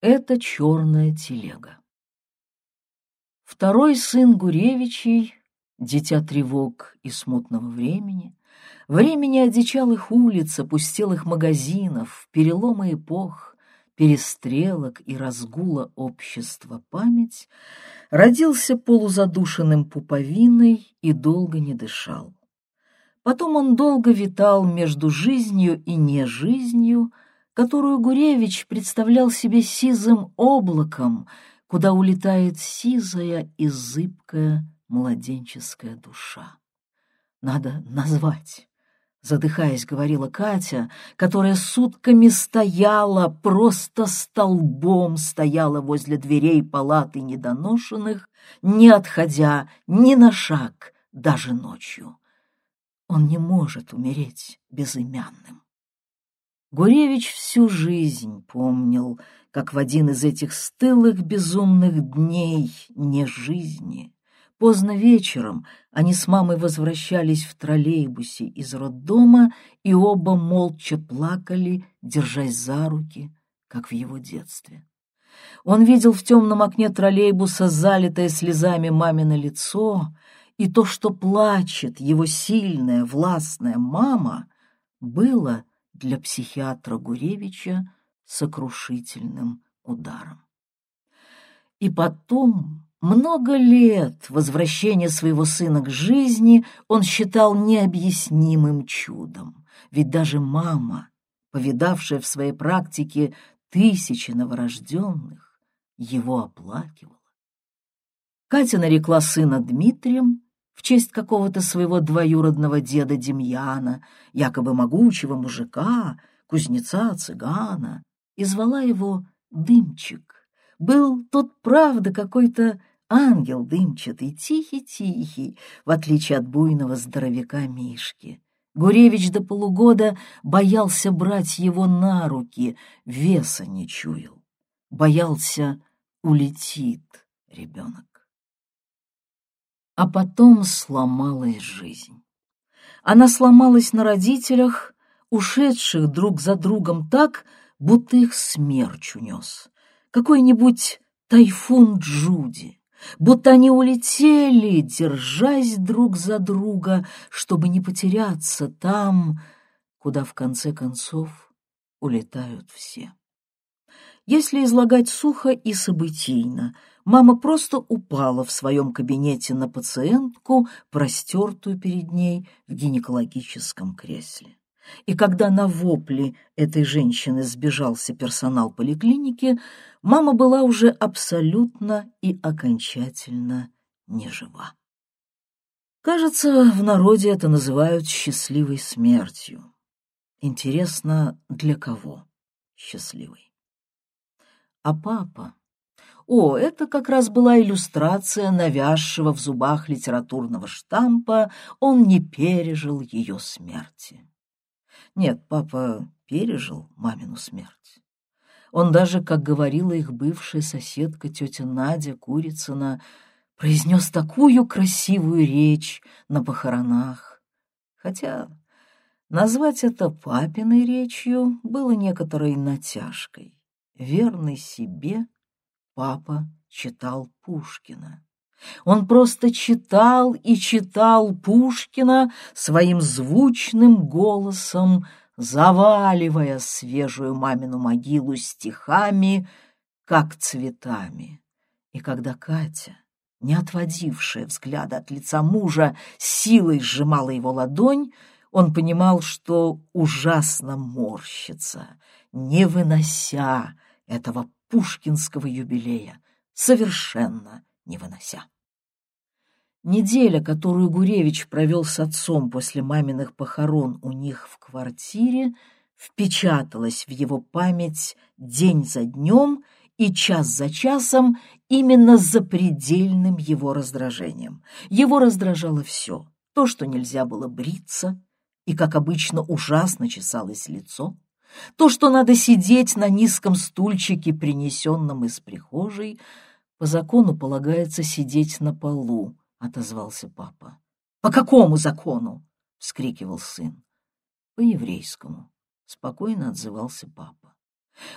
Это черная телега. Второй сын Гуревичей, дитя тревог и смутного времени, времени одичалых улиц, опустелых магазинов, перелома эпох, перестрелок и разгула общества память, родился полузадушенным пуповиной и долго не дышал. Потом он долго витал между жизнью и нежизнью, которую Гуревич представлял себе сизым облаком, куда улетает сизая и зыбкая младенческая душа. Надо назвать, задыхаясь, говорила Катя, которая сутками стояла, просто столбом стояла возле дверей палаты недоношенных, не отходя ни на шаг, даже ночью. Он не может умереть безымянным. Гуревич всю жизнь помнил, как в один из этих стылых безумных дней не жизни. Поздно вечером они с мамой возвращались в троллейбусе из роддома, и оба молча плакали, держась за руки, как в его детстве. Он видел в темном окне троллейбуса залитое слезами мамино лицо, и то, что плачет его сильная, властная мама, было для психиатра Гуревича сокрушительным ударом. И потом, много лет возвращения своего сына к жизни он считал необъяснимым чудом, ведь даже мама, повидавшая в своей практике тысячи новорожденных, его оплакивала. Катя нарекла сына Дмитрием, в честь какого-то своего двоюродного деда Демьяна, якобы могучего мужика, кузнеца-цыгана, и звала его Дымчик. Был тот, правда, какой-то ангел дымчатый, тихий-тихий, в отличие от буйного здоровяка Мишки. Гуревич до полугода боялся брать его на руки, веса не чуял. Боялся, улетит ребенок. А потом сломалась жизнь. Она сломалась на родителях, ушедших друг за другом так, будто их смерч унес. Какой-нибудь тайфун Джуди, будто они улетели, держась друг за друга, чтобы не потеряться там, куда в конце концов улетают все. Если излагать сухо и событийно, мама просто упала в своем кабинете на пациентку, простертую перед ней в гинекологическом кресле. И когда на вопли этой женщины сбежался персонал поликлиники, мама была уже абсолютно и окончательно нежива. Кажется, в народе это называют счастливой смертью. Интересно, для кого счастливой? А папа? О, это как раз была иллюстрация навязшего в зубах литературного штампа «Он не пережил ее смерти». Нет, папа пережил мамину смерть. Он даже, как говорила их бывшая соседка тетя Надя Курицына, произнес такую красивую речь на похоронах. Хотя назвать это папиной речью было некоторой натяжкой верный себе, папа читал Пушкина. Он просто читал и читал Пушкина своим звучным голосом, заваливая свежую мамину могилу стихами, как цветами. И когда Катя, не отводившая взгляда от лица мужа, силой сжимала его ладонь, он понимал, что ужасно морщится, не вынося этого пушкинского юбилея, совершенно не вынося. Неделя, которую Гуревич провел с отцом после маминых похорон у них в квартире, впечаталась в его память день за днем и час за часом именно за предельным его раздражением. Его раздражало все. То, что нельзя было бриться, и, как обычно, ужасно чесалось лицо, то, что надо сидеть на низком стульчике, принесенном из прихожей, по закону полагается сидеть на полу, — отозвался папа. — По какому закону? — вскрикивал сын. — По еврейскому, — спокойно отзывался папа.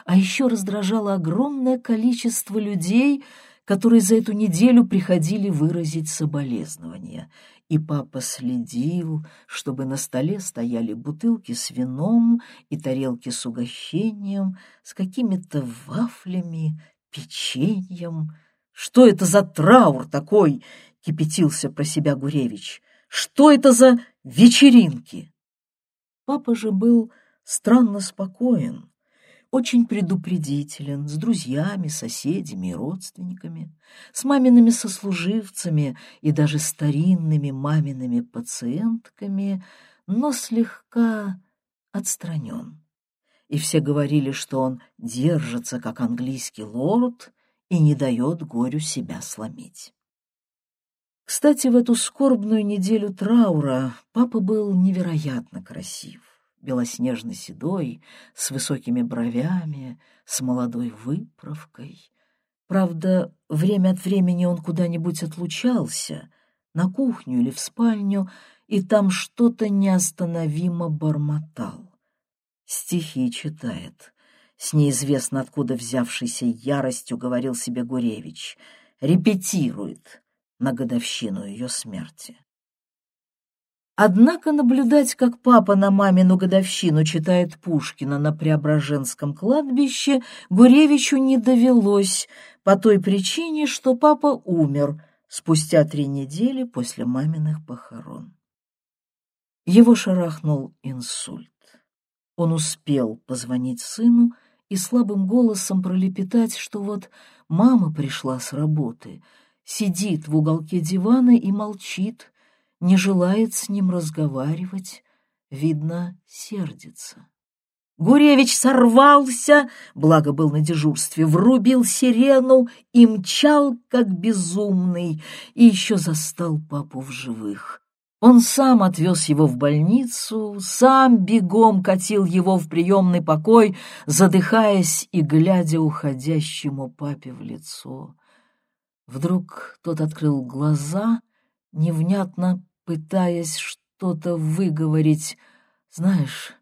А еще раздражало огромное количество людей, которые за эту неделю приходили выразить соболезнования. И папа следил, чтобы на столе стояли бутылки с вином и тарелки с угощением, с какими-то вафлями, печеньем. «Что это за траур такой?» — кипятился про себя Гуревич. «Что это за вечеринки?» Папа же был странно спокоен очень предупредителен с друзьями, соседями и родственниками, с мамиными сослуживцами и даже старинными мамиными пациентками, но слегка отстранен. И все говорили, что он держится, как английский лорд, и не дает горю себя сломить. Кстати, в эту скорбную неделю траура папа был невероятно красив белоснежно-седой, с высокими бровями, с молодой выправкой. Правда, время от времени он куда-нибудь отлучался, на кухню или в спальню, и там что-то неостановимо бормотал. Стихи читает. С неизвестно откуда взявшейся яростью говорил себе Гуревич. Репетирует на годовщину ее смерти. Однако наблюдать, как папа на мамину годовщину читает Пушкина на Преображенском кладбище, Гуревичу не довелось по той причине, что папа умер спустя три недели после маминых похорон. Его шарахнул инсульт. Он успел позвонить сыну и слабым голосом пролепетать, что вот мама пришла с работы, сидит в уголке дивана и молчит, не желает с ним разговаривать, видно, сердится. Гуревич сорвался, благо был на дежурстве, врубил сирену и мчал, как безумный, и еще застал папу в живых. Он сам отвез его в больницу, сам бегом катил его в приемный покой, задыхаясь и глядя уходящему папе в лицо. Вдруг тот открыл глаза, невнятно пытаясь что-то выговорить. «Знаешь,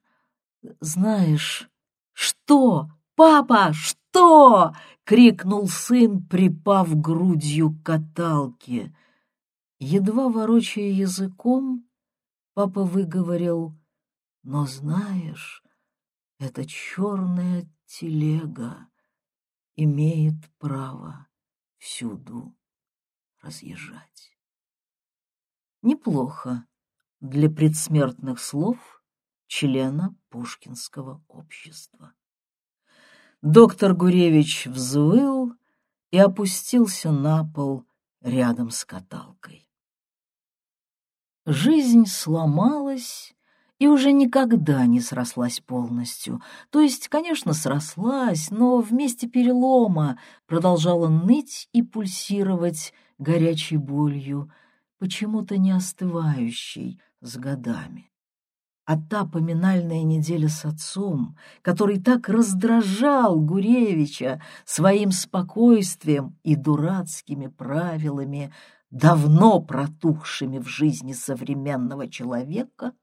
знаешь...» «Что? Папа, что?» — крикнул сын, припав грудью к каталке. Едва ворочая языком, папа выговорил, «Но знаешь, эта черная телега имеет право всюду разъезжать». Неплохо для предсмертных слов члена Пушкинского общества. Доктор Гуревич взвыл и опустился на пол рядом с каталкой. Жизнь сломалась и уже никогда не срослась полностью. То есть, конечно, срослась, но вместе перелома продолжала ныть и пульсировать горячей болью, почему-то не остывающий с годами. А та поминальная неделя с отцом, который так раздражал Гуревича своим спокойствием и дурацкими правилами, давно протухшими в жизни современного человека,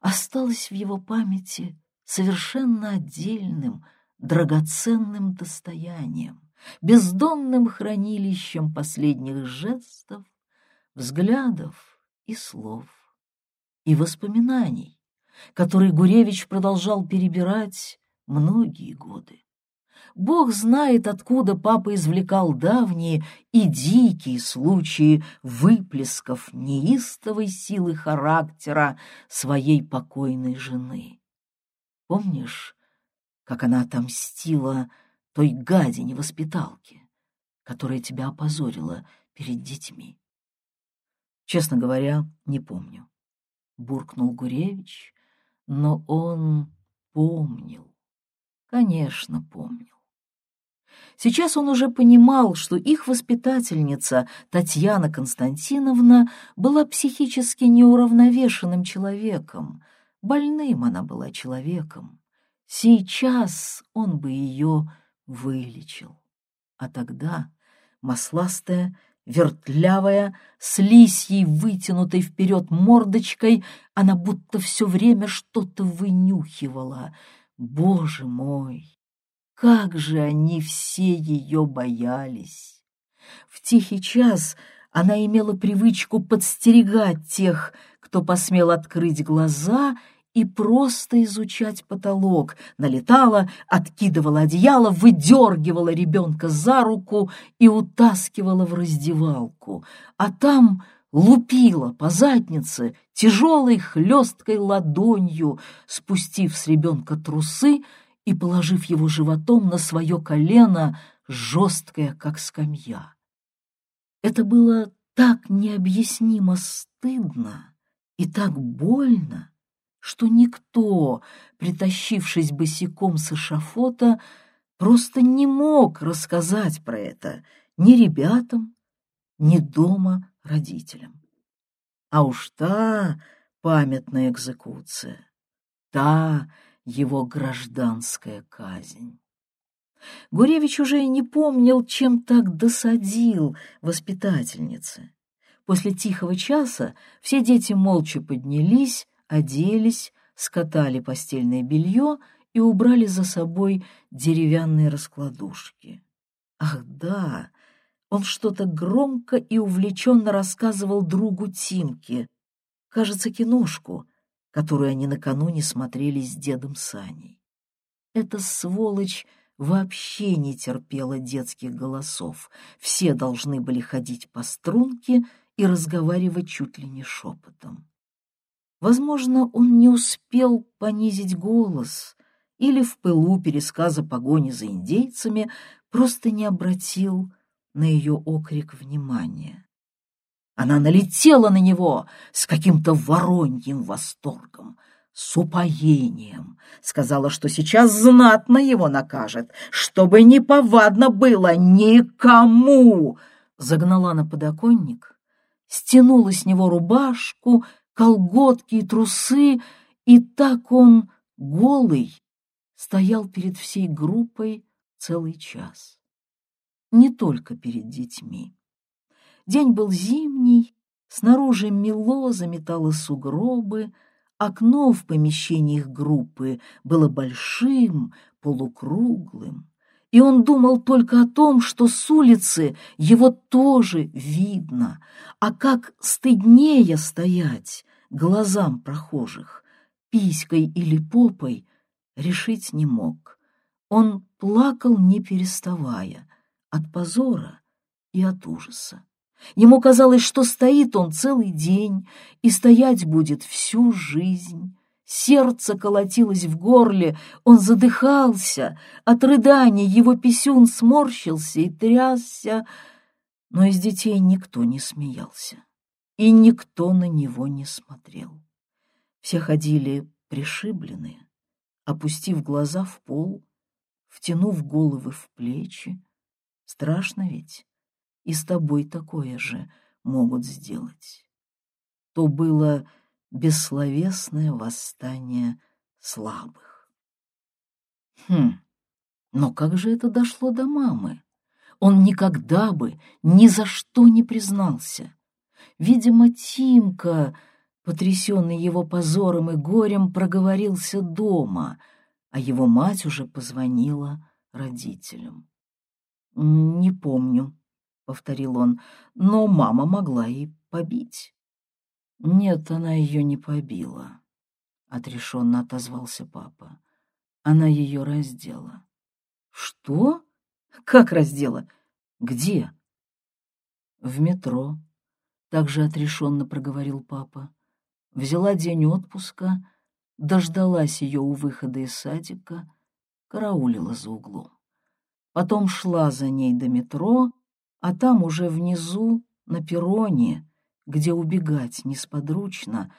осталась в его памяти совершенно отдельным, драгоценным достоянием, бездонным хранилищем последних жестов взглядов и слов, и воспоминаний, которые Гуревич продолжал перебирать многие годы. Бог знает, откуда папа извлекал давние и дикие случаи выплесков неистовой силы характера своей покойной жены. Помнишь, как она отомстила той гадине-воспиталке, которая тебя опозорила перед детьми? Честно говоря, не помню. Буркнул Гуревич, но он помнил. Конечно, помнил. Сейчас он уже понимал, что их воспитательница Татьяна Константиновна была психически неуравновешенным человеком. Больным она была человеком. Сейчас он бы ее вылечил. А тогда масластая вертлявая, с лисьей вытянутой вперед мордочкой, она будто все время что-то вынюхивала. Боже мой! как же они все ее боялись! В тихий час она имела привычку подстерегать тех, кто посмел открыть глаза и просто изучать потолок, налетала, откидывала одеяло, выдергивала ребенка за руку и утаскивала в раздевалку, а там лупила по заднице тяжелой хлесткой ладонью, спустив с ребенка трусы и положив его животом на свое колено, жесткое, как скамья. Это было так необъяснимо стыдно и так больно, что никто, притащившись босиком с эшафота, просто не мог рассказать про это ни ребятам, ни дома родителям. А уж та памятная экзекуция, та его гражданская казнь. Гуревич уже и не помнил, чем так досадил воспитательнице. После тихого часа все дети молча поднялись, оделись, скатали постельное белье и убрали за собой деревянные раскладушки. Ах да, он что-то громко и увлеченно рассказывал другу Тимке, кажется, киношку, которую они накануне смотрели с дедом Саней. Эта сволочь вообще не терпела детских голосов. Все должны были ходить по струнке и разговаривать чуть ли не шепотом. Возможно, он не успел понизить голос или в пылу пересказа погони за индейцами просто не обратил на ее окрик внимания. Она налетела на него с каким-то вороньим восторгом, с упоением, сказала, что сейчас знатно его накажет, чтобы не повадно было никому, загнала на подоконник, стянула с него рубашку, колготки и трусы, и так он, голый, стоял перед всей группой целый час не только перед детьми. День был зимний, снаружи мело заметало сугробы, окно в помещении их группы было большим, полукруглым, и он думал только о том, что с улицы его тоже видно, а как стыднее стоять глазам прохожих, писькой или попой, решить не мог. Он плакал, не переставая, от позора и от ужаса. Ему казалось, что стоит он целый день и стоять будет всю жизнь. Сердце колотилось в горле, он задыхался, от рыданий его писюн сморщился и трясся, но из детей никто не смеялся, и никто на него не смотрел. Все ходили пришибленные, опустив глаза в пол, втянув головы в плечи, Страшно ведь? И с тобой такое же могут сделать. То было бессловесное восстание слабых. Хм, но как же это дошло до мамы? Он никогда бы ни за что не признался. Видимо, Тимка, потрясенный его позором и горем, проговорился дома, а его мать уже позвонила родителям. «Не помню», — повторил он, — «но мама могла и побить». «Нет, она ее не побила», — отрешенно отозвался папа. «Она ее раздела». «Что? Как раздела? Где?» «В метро», — также отрешенно проговорил папа. Взяла день отпуска, дождалась ее у выхода из садика, караулила за углом потом шла за ней до метро, а там уже внизу, на перроне, где убегать несподручно,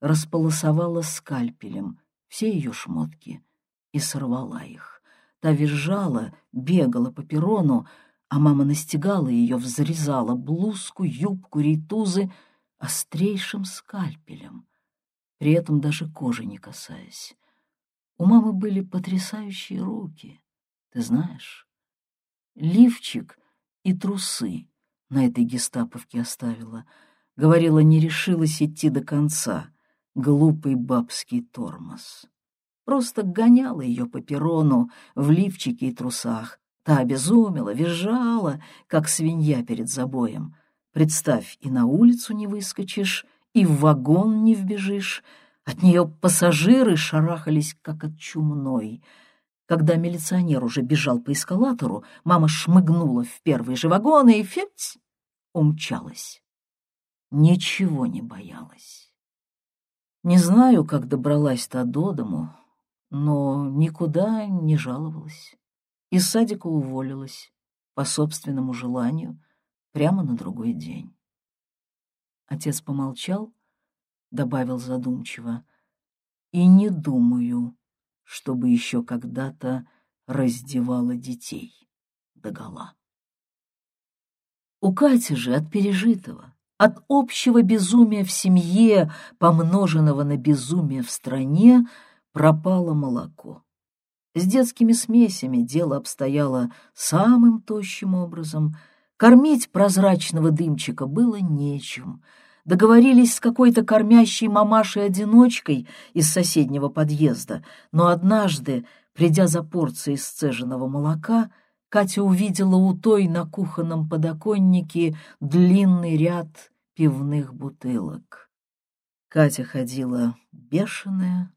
располосовала скальпелем все ее шмотки и сорвала их. Та визжала, бегала по перрону, а мама настигала ее, взрезала блузку, юбку, рейтузы острейшим скальпелем, при этом даже кожи не касаясь. У мамы были потрясающие руки, ты знаешь лифчик и трусы на этой гестаповке оставила. Говорила, не решилась идти до конца. Глупый бабский тормоз. просто гоняла ее по перрону в лифчике и трусах. Та обезумела, визжала, как свинья перед забоем. Представь, и на улицу не выскочишь, и в вагон не вбежишь. От нее пассажиры шарахались, как от чумной. Когда милиционер уже бежал по эскалатору, мама шмыгнула в первый же вагон и, феть, умчалась. Ничего не боялась. Не знаю, как добралась-то до дому, но никуда не жаловалась. Из садика уволилась по собственному желанию прямо на другой день. Отец помолчал, добавил задумчиво, и не думаю, чтобы еще когда-то раздевала детей догола. У Кати же от пережитого, от общего безумия в семье, помноженного на безумие в стране, пропало молоко. С детскими смесями дело обстояло самым тощим образом. Кормить прозрачного дымчика было нечем. Договорились с какой-то кормящей мамашей-одиночкой из соседнего подъезда, но однажды, придя за порцией сцеженного молока, Катя увидела у той на кухонном подоконнике длинный ряд пивных бутылок. Катя ходила бешеная,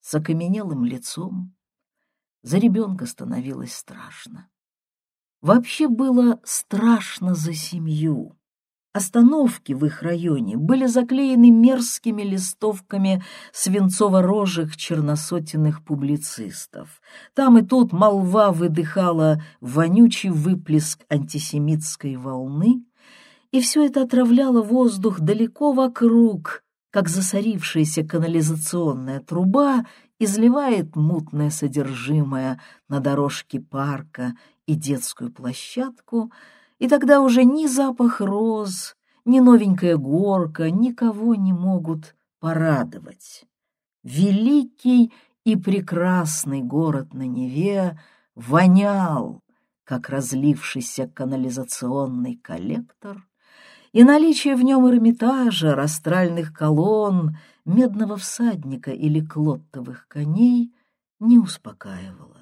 с окаменелым лицом. За ребенка становилось страшно. Вообще было страшно за семью. Остановки в их районе были заклеены мерзкими листовками свинцово-рожих черносотенных публицистов. Там и тут молва выдыхала вонючий выплеск антисемитской волны, и все это отравляло воздух далеко вокруг, как засорившаяся канализационная труба изливает мутное содержимое на дорожке парка и детскую площадку, и тогда уже ни запах роз, ни новенькая горка никого не могут порадовать. Великий и прекрасный город на Неве вонял, как разлившийся канализационный коллектор, и наличие в нем Эрмитажа, растральных колонн, медного всадника или клоттовых коней не успокаивало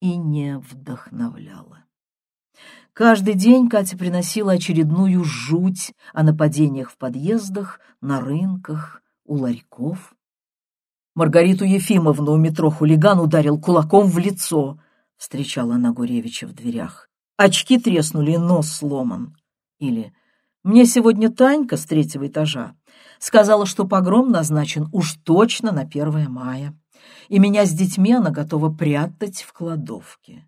и не вдохновляло. Каждый день Катя приносила очередную жуть о нападениях в подъездах, на рынках, у ларьков. Маргариту Ефимовну у метро хулиган ударил кулаком в лицо, встречала она Гуревича в дверях. Очки треснули, нос сломан. Или мне сегодня Танька с третьего этажа сказала, что погром назначен уж точно на первое мая, и меня с детьми она готова прятать в кладовке.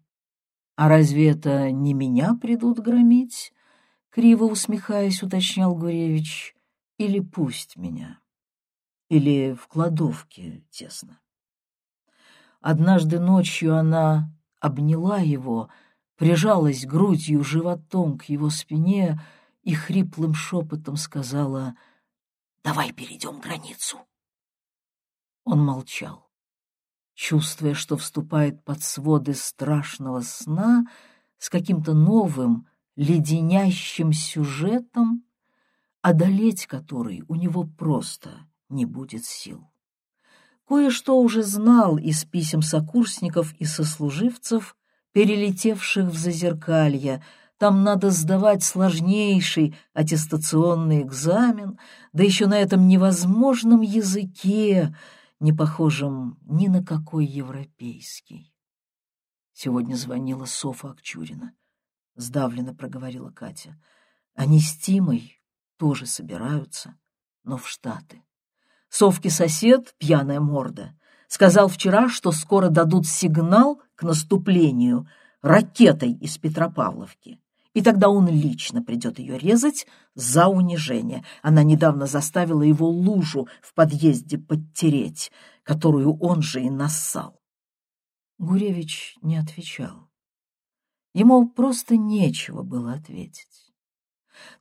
«А разве это не меня придут громить?» — криво усмехаясь, уточнял Гуревич. «Или пусть меня? Или в кладовке тесно?» Однажды ночью она обняла его, прижалась грудью, животом к его спине — и хриплым шепотом сказала «Давай перейдем границу». Он молчал, чувствуя, что вступает под своды страшного сна с каким-то новым, леденящим сюжетом, одолеть который у него просто не будет сил. Кое-что уже знал из писем сокурсников и сослуживцев, перелетевших в зазеркалье, там надо сдавать сложнейший аттестационный экзамен, да еще на этом невозможном языке, не похожем ни на какой европейский. Сегодня звонила Софа Акчурина. Сдавленно проговорила Катя. Они с Тимой тоже собираются, но в Штаты. Совки сосед, пьяная морда, сказал вчера, что скоро дадут сигнал к наступлению ракетой из Петропавловки и тогда он лично придет ее резать за унижение. Она недавно заставила его лужу в подъезде подтереть, которую он же и нассал. Гуревич не отвечал. Ему просто нечего было ответить.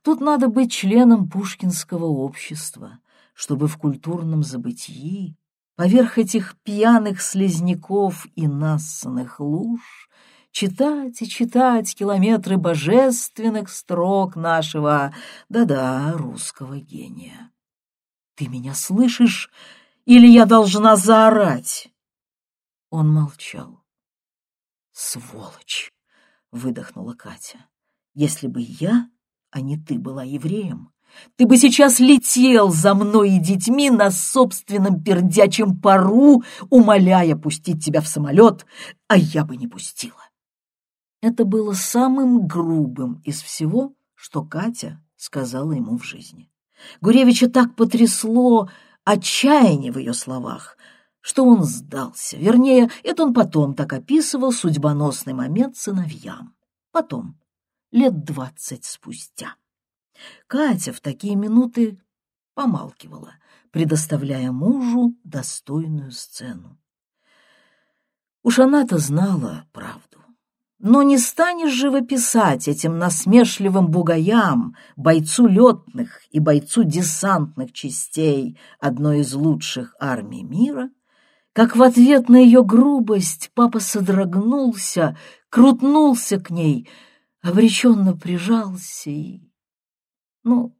Тут надо быть членом пушкинского общества, чтобы в культурном забытии поверх этих пьяных слезняков и нассанных луж читать и читать километры божественных строк нашего, да-да, русского гения. Ты меня слышишь, или я должна заорать? Он молчал. «Сволочь!» — выдохнула Катя. «Если бы я, а не ты, была евреем, ты бы сейчас летел за мной и детьми на собственном пердячем пару, умоляя пустить тебя в самолет, а я бы не пустила». Это было самым грубым из всего, что Катя сказала ему в жизни. Гуревича так потрясло отчаяние в ее словах, что он сдался. Вернее, это он потом так описывал судьбоносный момент сыновьям. Потом, лет двадцать спустя. Катя в такие минуты помалкивала, предоставляя мужу достойную сцену. Уж она-то знала правду. Но не станешь живописать этим насмешливым бугаям, бойцу летных и бойцу десантных частей одной из лучших армий мира, как в ответ на ее грубость папа содрогнулся, крутнулся к ней, обреченно прижался и... Ну,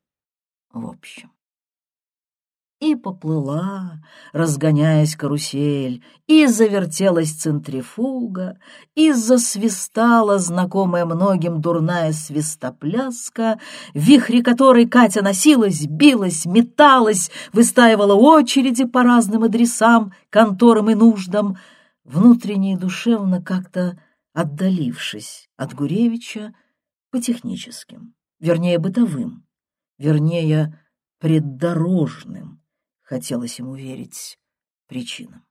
в общем и поплыла, разгоняясь карусель, и завертелась центрифуга, и засвистала знакомая многим дурная свистопляска, в вихре которой Катя носилась, билась, металась, выстаивала очереди по разным адресам, конторам и нуждам, внутренне и душевно как-то отдалившись от Гуревича по техническим, вернее, бытовым, вернее, преддорожным, хотелось ему верить, причинам.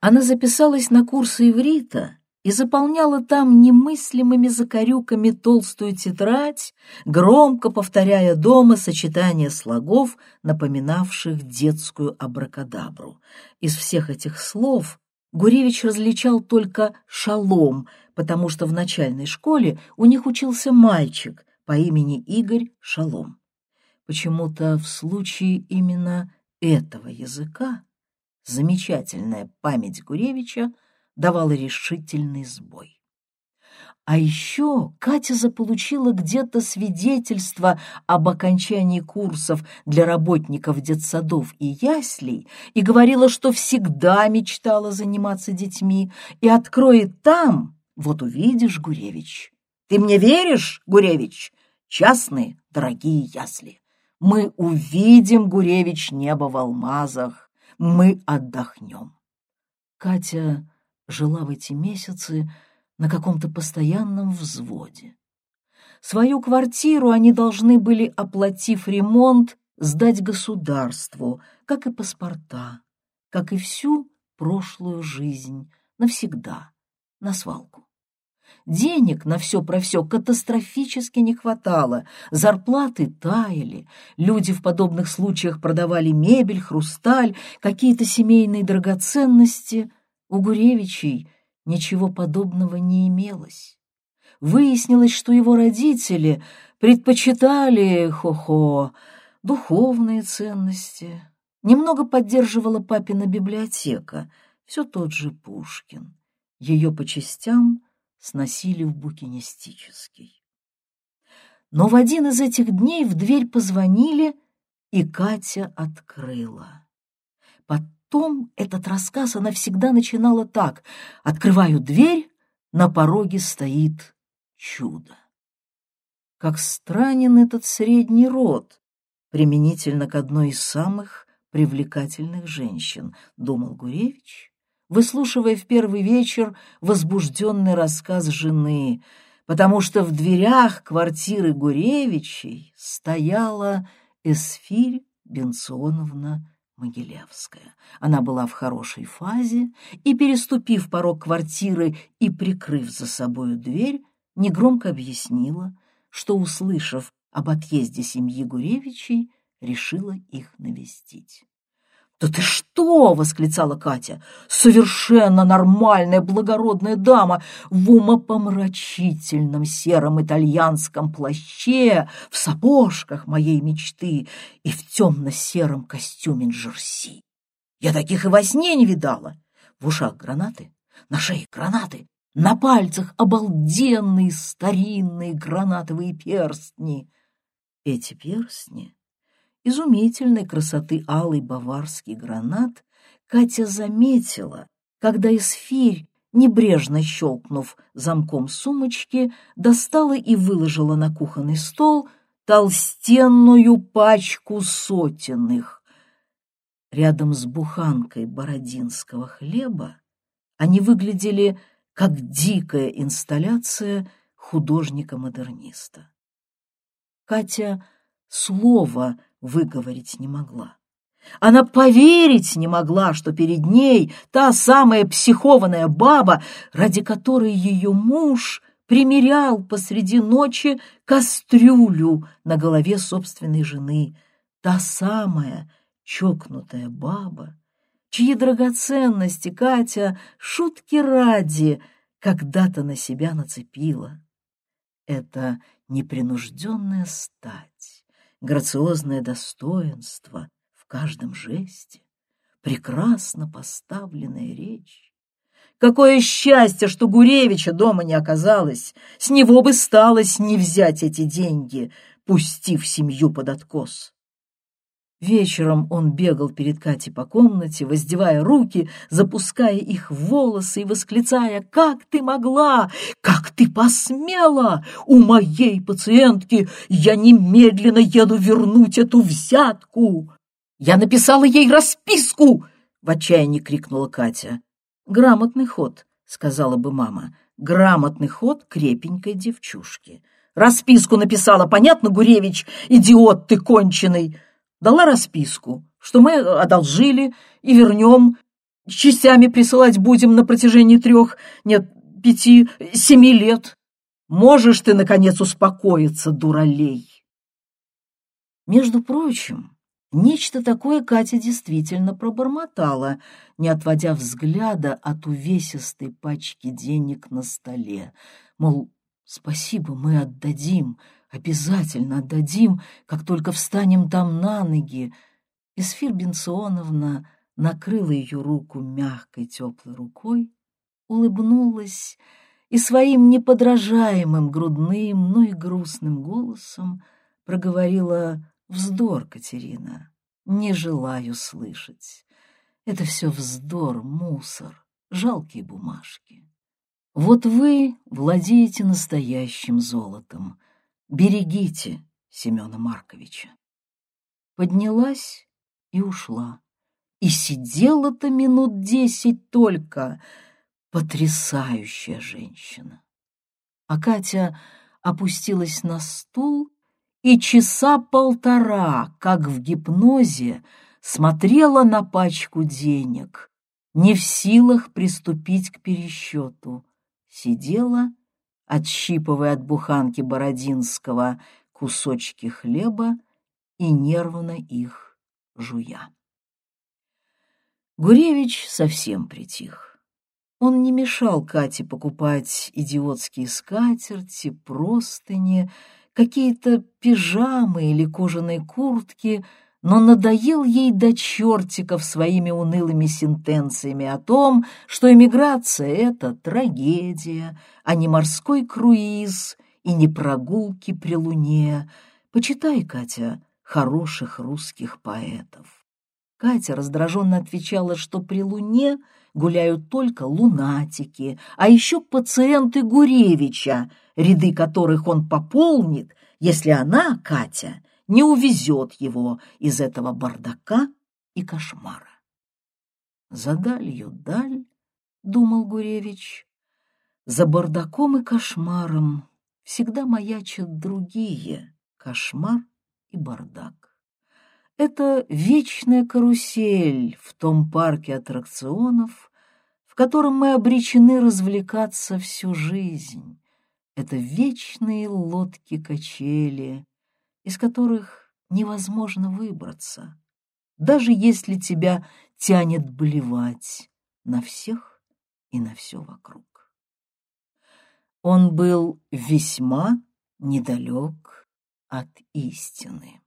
Она записалась на курсы иврита и заполняла там немыслимыми закорюками толстую тетрадь, громко повторяя дома сочетание слогов, напоминавших детскую абракадабру. Из всех этих слов Гуревич различал только «шалом», потому что в начальной школе у них учился мальчик по имени Игорь Шалом. Почему-то в случае именно этого языка замечательная память Гуревича давала решительный сбой. А еще Катя заполучила где-то свидетельство об окончании курсов для работников детсадов и яслей и говорила, что всегда мечтала заниматься детьми и откроет там, вот увидишь, Гуревич. Ты мне веришь, Гуревич? Частные дорогие ясли. Мы увидим, Гуревич, небо в алмазах, мы отдохнем. Катя жила в эти месяцы на каком-то постоянном взводе. Свою квартиру они должны были, оплатив ремонт, сдать государству, как и паспорта, как и всю прошлую жизнь, навсегда, на свалку. Денег на все про все катастрофически не хватало, зарплаты таяли, люди в подобных случаях продавали мебель, хрусталь, какие-то семейные драгоценности. У Гуревичей ничего подобного не имелось. Выяснилось, что его родители предпочитали, хо-хо, духовные ценности. Немного поддерживала папина библиотека, все тот же Пушкин. Ее по частям — сносили в букинистический. Но в один из этих дней в дверь позвонили, и Катя открыла. Потом этот рассказ она всегда начинала так. Открываю дверь, на пороге стоит чудо. Как странен этот средний род, применительно к одной из самых привлекательных женщин, думал Гуревич выслушивая в первый вечер возбужденный рассказ жены, потому что в дверях квартиры Гуревичей стояла Эсфирь Бенционовна Могилевская. Она была в хорошей фазе и, переступив порог квартиры и прикрыв за собою дверь, негромко объяснила, что, услышав об отъезде семьи Гуревичей, решила их навестить. «Да ты что!» — восклицала Катя. «Совершенно нормальная благородная дама в умопомрачительном сером итальянском плаще, в сапожках моей мечты и в темно-сером костюме джерси. Я таких и во сне не видала. В ушах гранаты, на шее гранаты, на пальцах обалденные старинные гранатовые перстни. Эти перстни изумительной красоты алый баварский гранат Катя заметила, когда Эсфирь, небрежно щелкнув замком сумочки, достала и выложила на кухонный стол толстенную пачку сотенных. Рядом с буханкой бородинского хлеба они выглядели как дикая инсталляция художника-модерниста. Катя слова выговорить не могла. Она поверить не могла, что перед ней та самая психованная баба, ради которой ее муж примерял посреди ночи кастрюлю на голове собственной жены. Та самая чокнутая баба, чьи драгоценности Катя шутки ради когда-то на себя нацепила. Это непринужденная стать, грациозное достоинство в каждом жесте, прекрасно поставленная речь. Какое счастье, что Гуревича дома не оказалось, с него бы сталось не взять эти деньги, пустив семью под откос. Вечером он бегал перед Катей по комнате, воздевая руки, запуская их в волосы и восклицая «Как ты могла? Как ты посмела? У моей пациентки я немедленно еду вернуть эту взятку!» «Я написала ей расписку!» — в отчаянии крикнула Катя. «Грамотный ход», — сказала бы мама. «Грамотный ход крепенькой девчушки». «Расписку написала, понятно, Гуревич? Идиот ты конченый!» Дала расписку, что мы одолжили и вернем, частями присылать будем на протяжении трех, нет, пяти, семи лет. Можешь ты, наконец, успокоиться, дуралей? Между прочим, нечто такое Катя действительно пробормотала, не отводя взгляда от увесистой пачки денег на столе. Мол, спасибо, мы отдадим, Обязательно отдадим, как только встанем там на ноги. Эсфир Бенционовна накрыла ее руку мягкой теплой рукой, улыбнулась и своим неподражаемым грудным, но и грустным голосом проговорила «Вздор, Катерина, не желаю слышать. Это все вздор, мусор, жалкие бумажки. Вот вы владеете настоящим золотом, Берегите Семена Марковича. Поднялась и ушла. И сидела-то минут десять только. Потрясающая женщина. А Катя опустилась на стул и часа полтора, как в гипнозе, смотрела на пачку денег, не в силах приступить к пересчету. Сидела отщипывая от буханки Бородинского кусочки хлеба и нервно их жуя. Гуревич совсем притих. Он не мешал Кате покупать идиотские скатерти, простыни, какие-то пижамы или кожаные куртки — но надоел ей до чертиков своими унылыми сентенциями о том, что эмиграция — это трагедия, а не морской круиз и не прогулки при луне. Почитай, Катя, хороших русских поэтов. Катя раздраженно отвечала, что при луне гуляют только лунатики, а еще пациенты Гуревича, ряды которых он пополнит, если она, Катя, не увезет его из этого бардака и кошмара. За далью даль, — думал Гуревич, — за бардаком и кошмаром всегда маячат другие кошмар и бардак. Это вечная карусель в том парке аттракционов, в котором мы обречены развлекаться всю жизнь. Это вечные лодки-качели, из которых невозможно выбраться, даже если тебя тянет блевать на всех и на все вокруг. Он был весьма недалек от истины.